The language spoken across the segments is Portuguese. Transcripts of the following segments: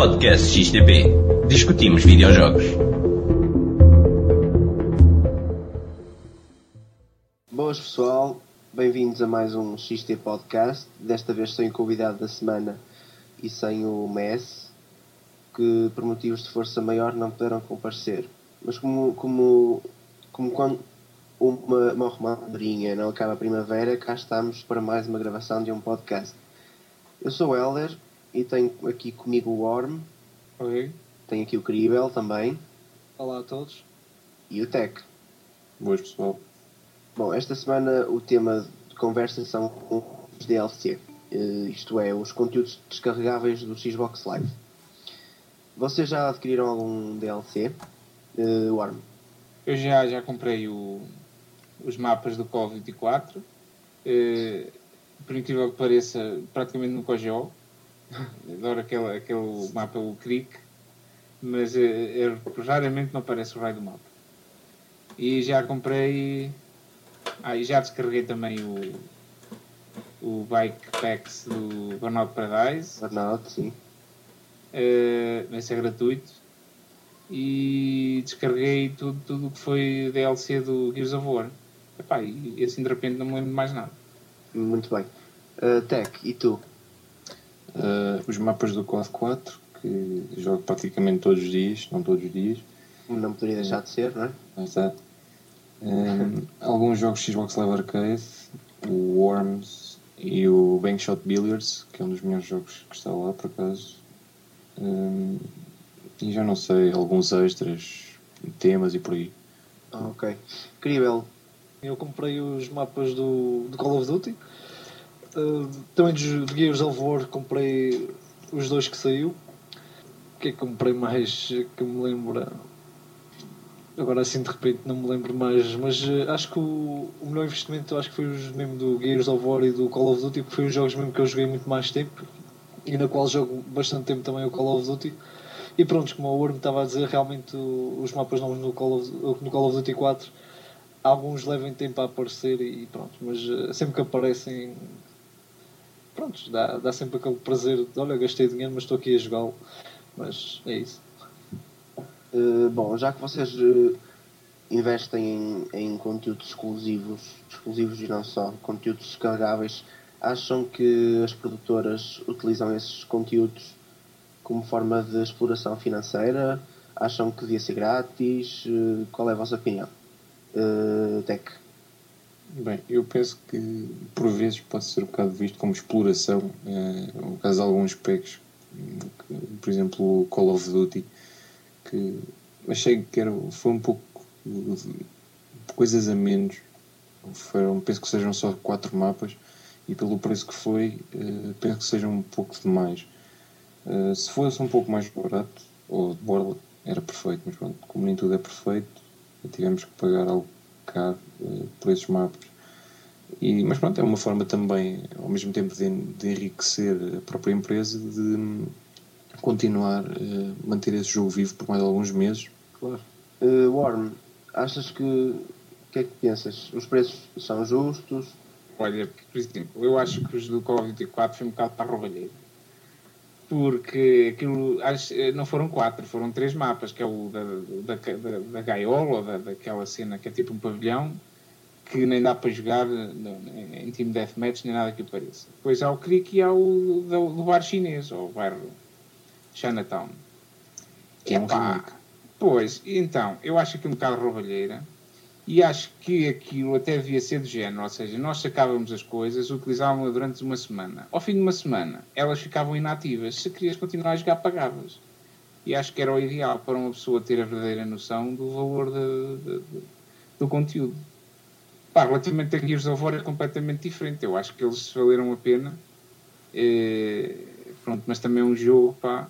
Podcast XTP. Discutimos videojogos. Boas pessoal, bem-vindos a mais um XT Podcast. Desta vez sem o convidado da semana e sem o Messi, que por motivos de força maior não puderam comparecer. Mas como, como, como quando uma, uma romadinha não acaba a primavera, cá estamos para mais uma gravação de um podcast. Eu sou o Helder e tenho aqui comigo o Worm, Oi, tenho aqui o Cribel também olá a todos. e o Tech. Boas pessoal. Bom, esta semana o tema de conversa são os DLC, eh, isto é, os conteúdos descarregáveis do Xbox Live. Vocês já adquiriram algum DLC? Uh, Worm? Eu já, já comprei o- os mapas do Call of Duty 4. Eh, por incrível que pareça, praticamente nunca o jogo. Adoro aquele, aquele mapa, o Creek, mas eh, eu raramente não aparece o raio do mapa. E já comprei. Ah, e já descarreguei também o, o Bike Packs do Burnout Paradise. Burnout, sim. Uh, esse é gratuito. E descarreguei tudo tudo o que foi DLC do Gears of War. Epá, e assim de repente não me lembro de mais nada. Muito bem. Uh, Tech, e tu? Uh, os mapas do COD 4, que jogo praticamente todos os dias, não todos os dias. Não poderia deixar de ser, não é? Lá está. Um, alguns jogos Xbox Live Arcade, o Worms e o Bankshot Billiards, que é um dos melhores jogos que está lá por acaso. Um, e já não sei, alguns extras, temas e por aí. Ah, ok. Cribel, Eu comprei os mapas do, do Call of Duty. Uh, também do Gears of War comprei os dois que saiu. O que é que comprei mais que me lembra? Agora assim de repente não me lembro mais, mas uh, acho que o, o melhor investimento acho que foi os mesmo do Gears of War e do Call of Duty, porque foi os jogos mesmo que eu joguei muito mais tempo e na qual jogo bastante tempo também o Call of Duty. E pronto, como o Worm estava a dizer, realmente os mapas novos no Call of, no Call of Duty 4 alguns levem tempo a aparecer e pronto, mas eh, sempre que aparecem, pronto, dá, dá sempre aquele prazer de olha, gastei dinheiro, mas estou aqui a jogá-lo. Mas é isso. uh, bom, já que vocês uh, investem em, em conteúdos exclusivos, exclusivos e não só, conteúdos descarregáveis, acham que as produtoras utilizam esses conteúdos como forma de exploração financeira? Acham que devia ser grátis? Uh, qual é a vossa opinião? Uh, Tech. Bem, eu penso que por vezes pode ser um bocado visto como exploração, eh, no caso de alguns que, por exemplo o Call of Duty, que achei que era, foi um pouco coisas a menos, foram, penso que sejam só quatro mapas e pelo preço que foi, eh, penso que sejam um pouco demais. Eh, se fosse um pouco mais barato, ou de borla, era perfeito, mas pronto, como nem tudo é perfeito, tivemos que pagar algo eh, por esses mapas. E, mas pronto, é uma forma também, ao mesmo tempo, de, de enriquecer a própria empresa, de hum, continuar a manter esse jogo vivo por mais alguns meses. Claro. Uh, Warren, achas que. O que é que pensas? Os preços são justos? Olha, por exemplo, eu acho que os do Call of Duty 4 foi um bocado para a roubalheira. Porque aquilo eh, não foram quatro, foram três mapas, que é o da, da, da, da gaiola, ou da, daquela cena que é tipo um pavilhão, que nem dá para jogar no- em Team Deathmatch nem nada que pareça. Depois há o Creek e há o do, do bar chinês, ou o bairro Chinatown. Que é um Epá, remake. Pois, então, eu acho que um bocado roubalheira e acho que aquilo até devia ser do género, ou seja, nós sacávamos as coisas, utilizávamos durante uma semana. Ao fim de uma semana, elas ficavam inativas. Se querias continuar a jogar, pagavas. E acho que era o ideal para uma pessoa ter a verdadeira noção do valor de- de- de- do conteúdo. Pá, relativamente a Gears of War é completamente diferente. Eu acho que eles valeram a pena. Eh, pronto, mas também é um jogo, pá,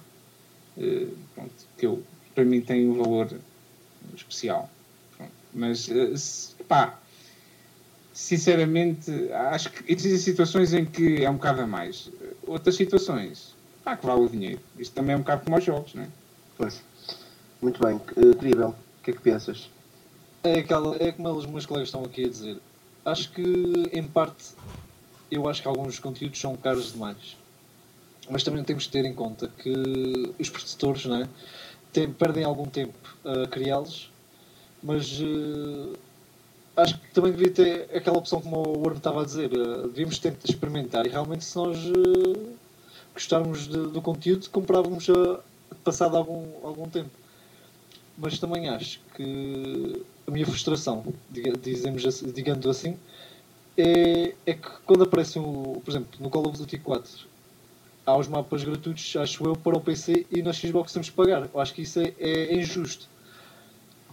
eh, pronto, que eu, para mim tem um valor especial. Mas, eh, se- pá, sinceramente, acho que existem situações em que é um bocado a mais. Outras situações, pá, que vale o dinheiro. Isto também é um bocado como aos jogos, não é? Pois. Muito bem. Uh, Cribel, o que é que pensas? É, aquela, é como os meus colegas estão aqui a dizer. Acho que, em parte, eu acho que alguns conteúdos são caros demais. mas também temos de ter em conta que os produtores não é, tem, perdem algum tempo a criá-los, mas uh, acho que também devia ter aquela opção como o Warren estava a dizer, uh, devíamos tentar experimentar e realmente se nós uh, gostarmos de, do conteúdo, comprávamos a, passado algum, algum tempo. Mas também acho que a minha frustração, dizemos, digamos assim, é, é que quando aparece, um, por exemplo, no Call of Duty 4, há os mapas gratuitos, acho eu, para o PC e na Xbox temos que pagar. Eu acho que isso é, é injusto.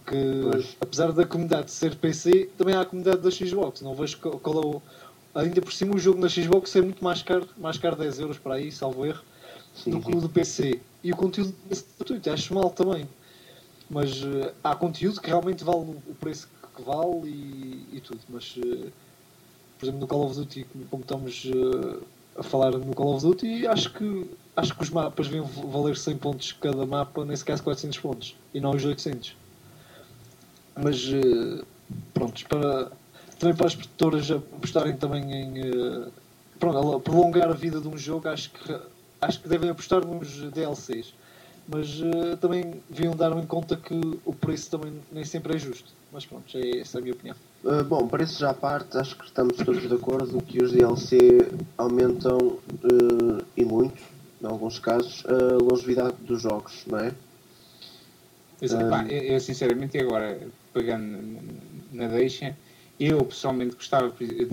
Porque, pois. apesar da comunidade ser PC, também há a comunidade da Xbox. Não vejo qual é o. Ainda por cima, o jogo na Xbox é muito mais caro, mais caro 10 euros para aí, salvo erro, sim, do que o do PC. E o conteúdo gratuito, acho mal também. Mas uh, há conteúdo que realmente vale o preço que vale e, e tudo. Mas, uh, por exemplo, no Call of Duty, como estamos. Uh, a falar no Call of Duty, acho que, acho que os mapas deviam valer 100 pontos cada mapa, nesse caso 400 pontos, e não os 800. Mas, uh, pronto, para, também para as produtoras apostarem também em uh, pronto, prolongar a vida de um jogo, acho que, acho que devem apostar nos DLCs. Mas uh, também deviam dar em conta que o preço também nem sempre é justo. Mas pronto, é essa a minha opinião. Uh, bom, preços à parte, acho que estamos todos de acordo que os DLC aumentam uh, e muito, em alguns casos, a longevidade dos jogos, não é? Exato. Uh, eu, sinceramente, agora, pegando na deixa, eu pessoalmente gostava de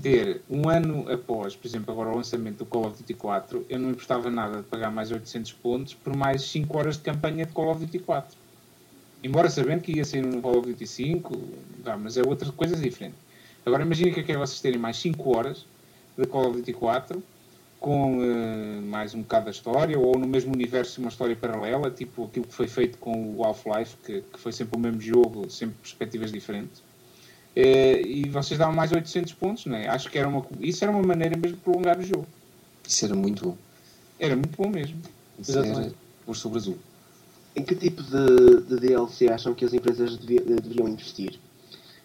ter um ano após, por exemplo, agora o lançamento do Call of Duty 4, eu não importava nada de pagar mais 800 pontos por mais 5 horas de campanha de Call of Duty 4. Embora sabendo que ia ser no Call of Duty 5, dá, mas é outra coisa diferente. Agora imagina que é é vocês terem mais 5 horas de Call of Duty 4 com uh, mais um bocado da história ou no mesmo universo uma história paralela, tipo aquilo que foi feito com o Half-Life, que, que, foi sempre o mesmo jogo, sempre perspectivas diferentes. Uh, e vocês davam mais 800 pontos, não é? Acho que era uma, isso era uma maneira mesmo de prolongar o jogo. Isso era muito bom. Era muito bom mesmo. Isso Exatamente. por sobre azul. Em que tipo de, de DLC acham que as empresas devia, deviam investir?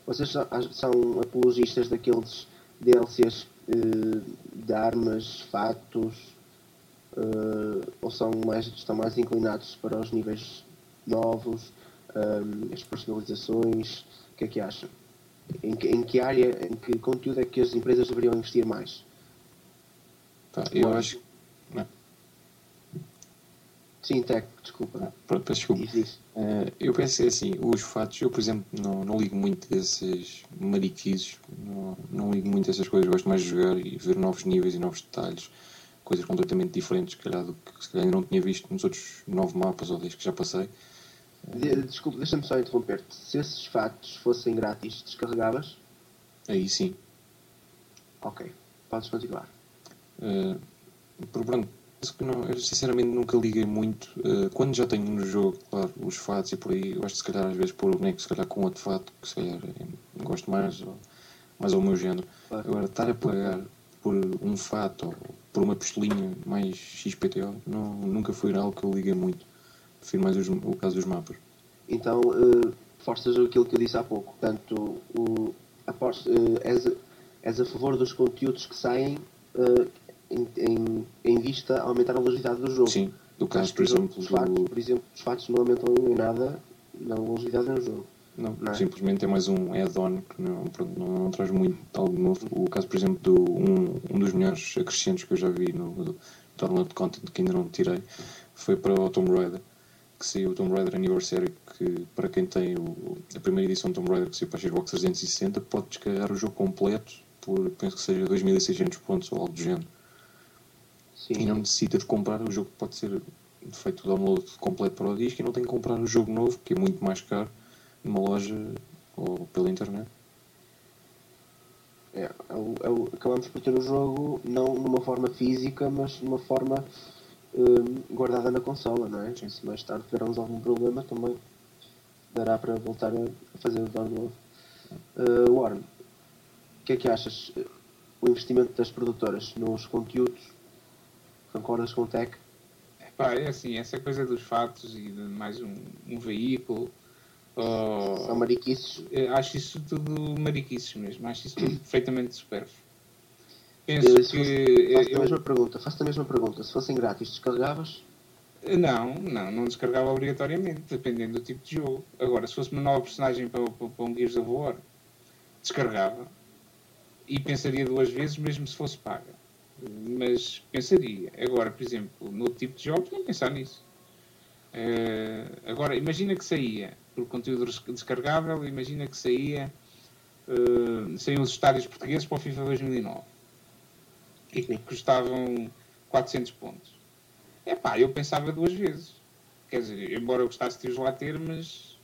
Vocês são apologistas daqueles DLCs de armas, fatos, eh, ou são mais, estão mais inclinados para os níveis novos, eh, as personalizações? O que é que acham? Em que, em que área, em que conteúdo é que as empresas deveriam investir mais? Tá, eu acho Sim, Tec, desculpa. Ah, pronto, peço desculpa. Uh, eu penso é assim, os fatos, eu por exemplo não, não ligo muito desses mariquices, não, não ligo muito dessas coisas, gosto mais de jogar e ver novos níveis e novos detalhes, coisas completamente diferentes, se calhar, do que se calhar ainda não tinha visto nos outros nove mapas ou dez que já passei. De, desculpa, deixa-me só interromper-te. Se esses fatos fossem grátis, descarregavas? Aí sim. Ok, podes continuar. Uh, por pronto, que não, eu sinceramente nunca liguei muito. Uh, quando já tenho no jogo, claro, os fatos e por aí, eu gosto se calhar às vezes pôr o boneco se calhar com outro fato, que se calhar é, gosto mais, ou, mais ao meu género. Claro. Agora, estar a pagar por um fato ou por uma pistolinha mais XPTO, não, nunca foi algo que eu liguei muito. Prefiro mais os, o caso dos mapas. Então, uh, forças aquilo que eu disse há pouco. Portanto, o, uh, és, és a favor dos conteúdos que saem. Em, em, em vista a aumentar a longevidade do jogo. Sim, do caso, por exemplo, os fatos, por exemplo, os fatos não aumentam em nada na longevidade do jogo. Não, não é? simplesmente é mais um add-on que não, pronto, não, não, traz muito algo novo. O caso, por exemplo, do um, um dos melhores acrescentos que eu já vi no download content que ainda não tirei foi para o Tomb Raider, que saiu o Tomb Raider Anniversary, que para quem tem o, a primeira edição do Tomb Raider que saiu para a Xbox 360 pode descarregar o jogo completo por penso que seja 2600 pontos ou algo do género. Sim. e não necessita de comprar o jogo, pode ser feito o download completo para o disco e não tem que comprar o jogo novo, que é muito mais caro, numa loja ou pela internet. É, é, é, acabamos por ter o jogo não numa forma física, mas numa forma hum, guardada na consola, não é? Sim. Se mais tarde tivermos algum problema também dará para voltar a fazer o download. Uh, Warren, o que é que achas? O investimento das produtoras nos conteúdos Concordas com o Tech? Pá, é assim, essa coisa dos fatos e de mais um, um veículo. Oh, São mariquices? Acho isso tudo mariquices mesmo. Acho isso tudo perfeitamente supérfluo. penso Eh, se que. Faço-te a eu- mesma pergunta. Faço-te a mesma pergunta. Se fossem grátis, descarregavas? Não, não, não descarregava obrigatoriamente, dependendo do tipo de jogo. Agora, se fosse uma nova personagem para, para, para um Gears of War, descarregava e pensaria duas vezes, mesmo se fosse paga. Mas pensaria. Agora, por exemplo, no tipo de jogos, nem pensar nisso. Eh, agora, imagina que saía por conteúdo descarregável, imagina que saía saíam os estádios portugueses para o FIFA 2009 e que custavam 400 pontos. É pá, eu pensava duas vezes. Quer dizer, embora eu gostasse de os lá ter, mas,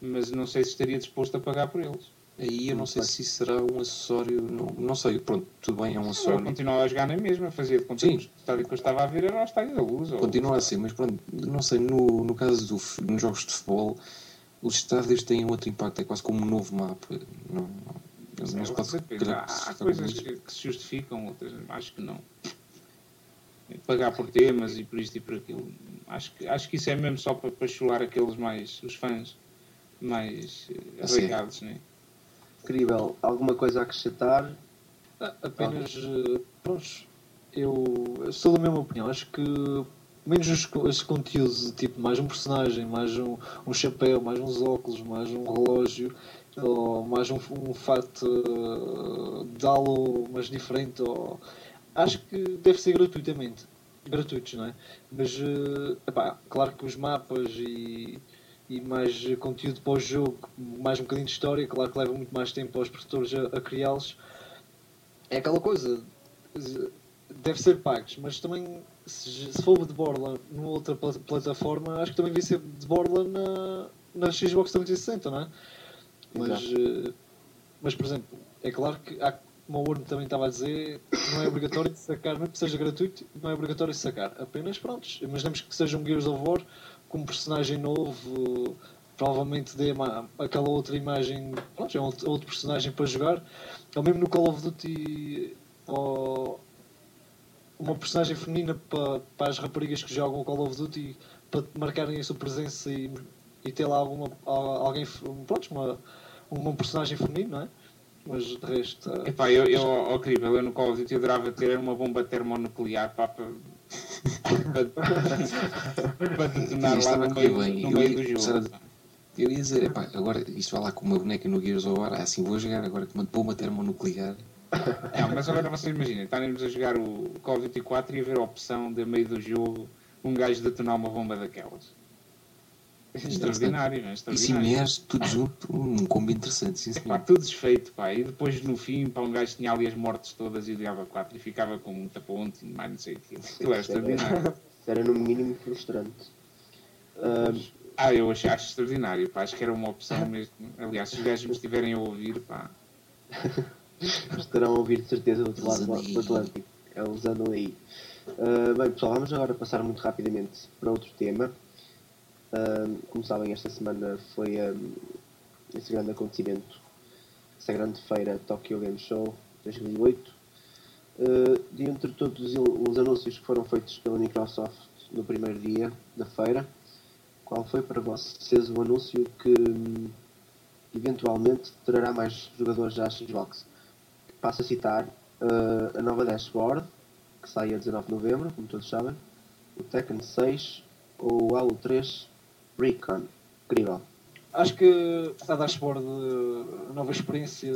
mas não sei se estaria disposto a pagar por eles. Aí eu não sei se será um acessório. Não, não sei, pronto, tudo bem, é um acessório. continuava a jogar na mesma, fazia de conta que o estádio que eu estava a ver era o estádio da luz. Continua a ser, mas pronto, não sei, no, no caso do, f- nos jogos de futebol, os estádios têm outro impacto, é quase como um novo mapa. Não, não, não calhar, Há coisas que, que se justificam, outras acho que não. Pagar por temas e por isto e por aquilo. Acho que, acho que isso é mesmo só para, para chular aqueles mais, os fãs mais eh, arraigados, né? Incrível. Alguma coisa a acrescentar? Ah, Apenas, eh, pronto, eu sou da mesma opinião. Acho que menos os, os conteúdos, tipo mais um personagem, mais um, um chapéu, mais uns óculos, mais um relógio, ou mais um, um fato eh, de halo, mas diferente. Ou... Acho que deve ser gratuitamente. Gratuitos, não é? Mas, eh, epá, claro que os mapas e, e mais conteúdo para o jogo, mais um bocadinho de história, claro que leva muito mais tempo aos produtores a, a criá-los. É aquela coisa, deve ser pagos, mas também se, se for de Borla numa outra pla- plataforma, acho que também devia ser de Borla na, na Xbox 360, não é? Mas, eh, mas, por exemplo, é claro que há, como o Orno também estava a dizer, não é obrigatório sacar, mesmo que seja gratuito, não é obrigatório de sacar. Apenas, prontos, imaginemos que seja um Gears of War com um personagem novo, provavelmente dê uma, aquela outra imagem, pronto, é outro, outro personagem para jogar. Ou mesmo no Call of Duty, ou uma personagem feminina para, para as raparigas que jogam o Call of Duty para marcarem a sua presença e, e ter lá alguma, al- alguém, pronto, uma, uma personagem feminina, não é? Mas de resto. eh, Epá, eu, eu, ó, querido, eu no Call of Duty adorava ter uma bomba termonuclear para, para, detonar lá estava no meio, bem. no Eu meio ia do jogo. Eu ia dizer, epá, agora isto vai lá com uma boneca no Gears of War, ah, assim vou jogar agora com uma bomba termonuclear. Não, mas agora vocês imaginem, estaremos a jogar o Call of Duty 4 e a ver a opção de meio do jogo um gajo detonar uma bomba daquelas. Extraordinário, não é? E se Extraordinário. mulheres, tudo junto, um combo interessante, sim senhor. tudo desfeito, pá. E depois no fim, pá, um gajo tinha ali as mortes todas e odiava 4 e ficava com muita ponte e mais não sei o quê. Aquilo era extraordinário. Era no mínimo frustrante. Ah, Ah, eu acho, acho extraordinário, pá. Acho que era uma opção mesmo. Aliás, se os gajos me estiverem a ouvir, pá. estarão a ouvir de certeza do outro lado do Atlântico. É usando aí. Ah, bem, pessoal, vamos agora passar muito rapidamente para outro tema. Como sabem, esta semana foi ah, esse grande acontecimento, essa grande feira Tokyo Game Show 2008. Ah, de entre todos os, os anúncios que foram feitos pela Microsoft no primeiro dia da feira, qual foi para vocês o anúncio que hum, eventualmente trará mais jogadores à Xbox? Passo a citar uh, a nova dashboard, que sai a 19 de novembro, como todos sabem, o Tekken 6 ou o Halo 3 Recon. Incrível. Acho que a dashboard, a nova experiência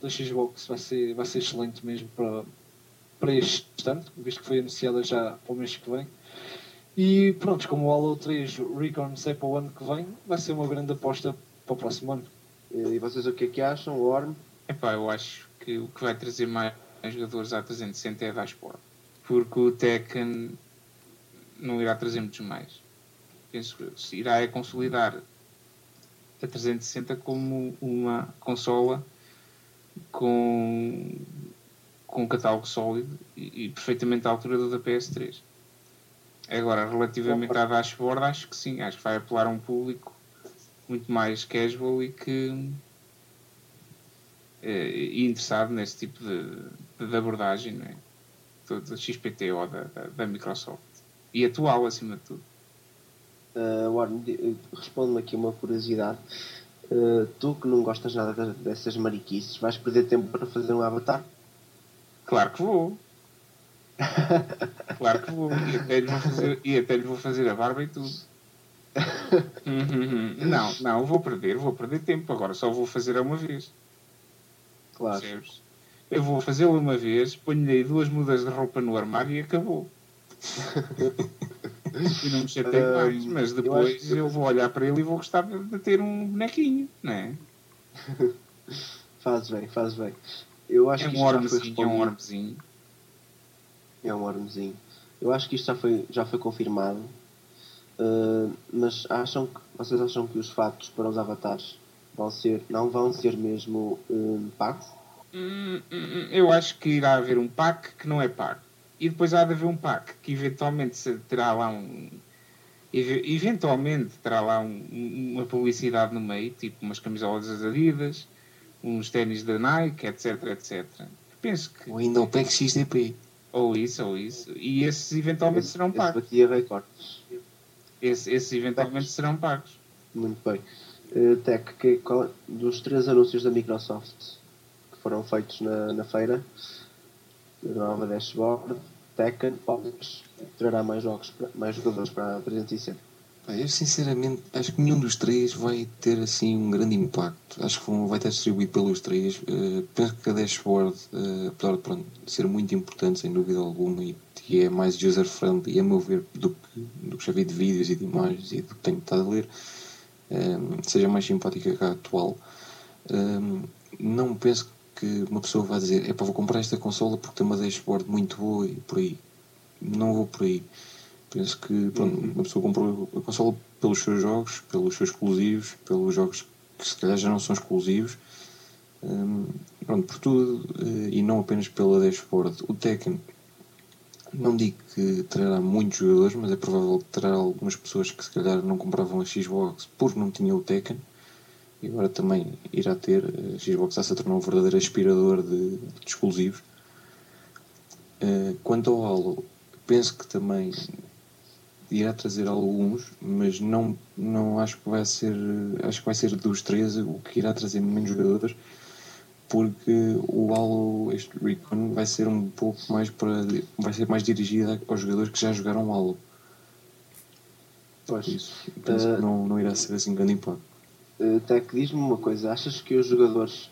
da Xbox vai ser, vai ser excelente mesmo para, para este ano, visto que foi anunciada já para o mês que vem. E pronto, como o Halo 3 Recon sai para o ano que vem, vai ser uma grande aposta para o próximo ano. E vocês o que é que acham? O Orm? Epá, eu acho que o que vai trazer mais jogadores à 360 é a dashboard. Porque o Tekken não irá trazer muitos mais. Penso que se irá é consolidar a 360 como uma consola com, com um catálogo sólido e, e perfeitamente à altura do da PS3. Agora, relativamente à dashboard, acho que sim, acho que vai apelar a um público muito mais casual e que eh, interessado nesse tipo de, de abordagem, não é? Do XPTO da, da, da Microsoft. E atual, acima de tudo. Uh, Orm, di- responde-me aqui uma curiosidade. Uh, tu que não gostas nada de- dessas mariquices, vais perder tempo para fazer um avatar? Claro que vou. Claro que vou. E até lhe vou fazer, e até lhe vou fazer a barba e tudo. Não, não, vou perder, vou perder tempo. Agora só vou fazer uma vez. Claro. Percebes? Eu vou fazê-lo uma vez, ponho-lhe duas mudas de roupa no armário e acabou. e não me chateio Ah, mais. Mas eu depois que- eu vou olhar para ele e vou gostar de ter um bonequinho, não é? Faz bem, faz bem. Eu acho É que um foi ormezinho, é um ormezinho. É um ormezinho. Eu acho que isto já foi, já foi confirmado. Uh, mas acham que, vocês acham que os fatos para os avatares vão ser, não vão ser mesmo um, pagos? Hum, hum, Eu acho que irá haver um pack que não é pago. E depois há de haver um pack que eventualmente terá lá um. eve- Eventualmente terá lá um- um- uma publicidade no meio, tipo umas camisolas das Adidas, uns ténis da Nike, etc, etc. Penso que. Ou ainda o PEC XDP. Ou isso, ou isso. E esses eventualmente Esse, serão esse pagos. batia recordes. Esses, esses eventualmente serão pagos. Muito bem. Uh, Tech, que, qual- dos três anúncios da Microsoft que foram feitos na, na feira, a nova dashboard, Tekken, Pops, trará mais jogos, mais jogadores para a 360. Pá, Eu sinceramente acho que nenhum dos três vai ter assim um grande impacto. Acho que vai estar distribuído pelos três. Eh, penso que a dashboard, eh, apesar de pronto, ser muito importante, sem dúvida alguma, e que é mais user-friendly, a meu ver, do que, do que já vi de vídeos e de imagens e do que tenho estado a ler, eh, seja mais simpática que a atual. Eh, não penso que uma pessoa vá dizer: é para vou comprar esta consola porque tem uma dashboard muito boa e por aí. Não vou por aí. Penso que pronto, uma pessoa comprou a consola pelos seus jogos, pelos seus exclusivos, pelos jogos que se calhar já não são exclusivos. Hum, pronto, por tudo eh, e não apenas pela dashboard. O Tekken não digo que trará muitos jogadores, mas é provável que terá algumas pessoas que se calhar não compravam a Xbox porque não tinham o Tekken e agora também irá ter. A Xbox está-se a tornar um verdadeiro aspirador de, de exclusivos. Eh, quanto ao Halo, penso que também irá trazer alguns, mas não, não acho que vai ser acho que vai ser dos 13 o que irá trazer menos jogadores porque o Halo este Recon vai ser um pouco mais para vai ser mais dirigido aos jogadores que já jogaram Halo Pois. isso penso Eh, que não, não irá ser assim grande impacto Uh, Tech, diz-me uma coisa, achas que os jogadores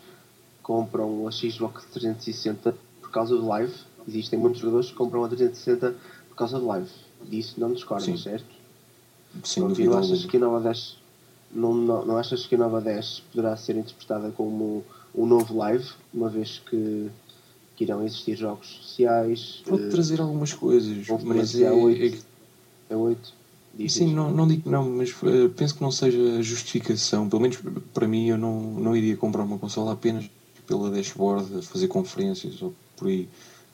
compram a Xbox 360 por causa do live? Existem muitos jogadores que compram a 360 por causa do live. Disso não discordas, Sim. certo? sem dúvida não achas que a nova 10 não, não, não achas que a nova 10 poderá ser interpretada como um novo live, uma vez que, que irão existir jogos sociais? pode uh, trazer algumas coisas mas é, a 8? é a 8? Diz, Sim, não, não digo não, mas eh, penso que não seja justificação. Pelo menos para mim, eu não, não iria comprar uma consola apenas pela dashboard, a fazer conferências ou por aí.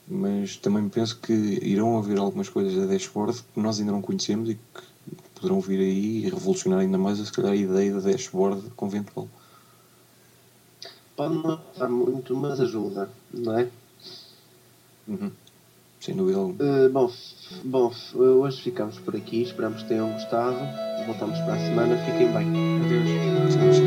Mas também penso que irão haver algumas coisas da dashboard que nós ainda não conhecemos e que poderão vir aí e revolucionar ainda mais, se calhar, a ideia da dashboard conventual. Pode não ajudar muito, mas ajuda, não é? Uhum. Sem dúvida alguma. Uh, bom, bom f- hoje ficamos por aqui. Esperamos que tenham gostado. Voltamos para a semana. Fiquem bem. Adeus. Sim.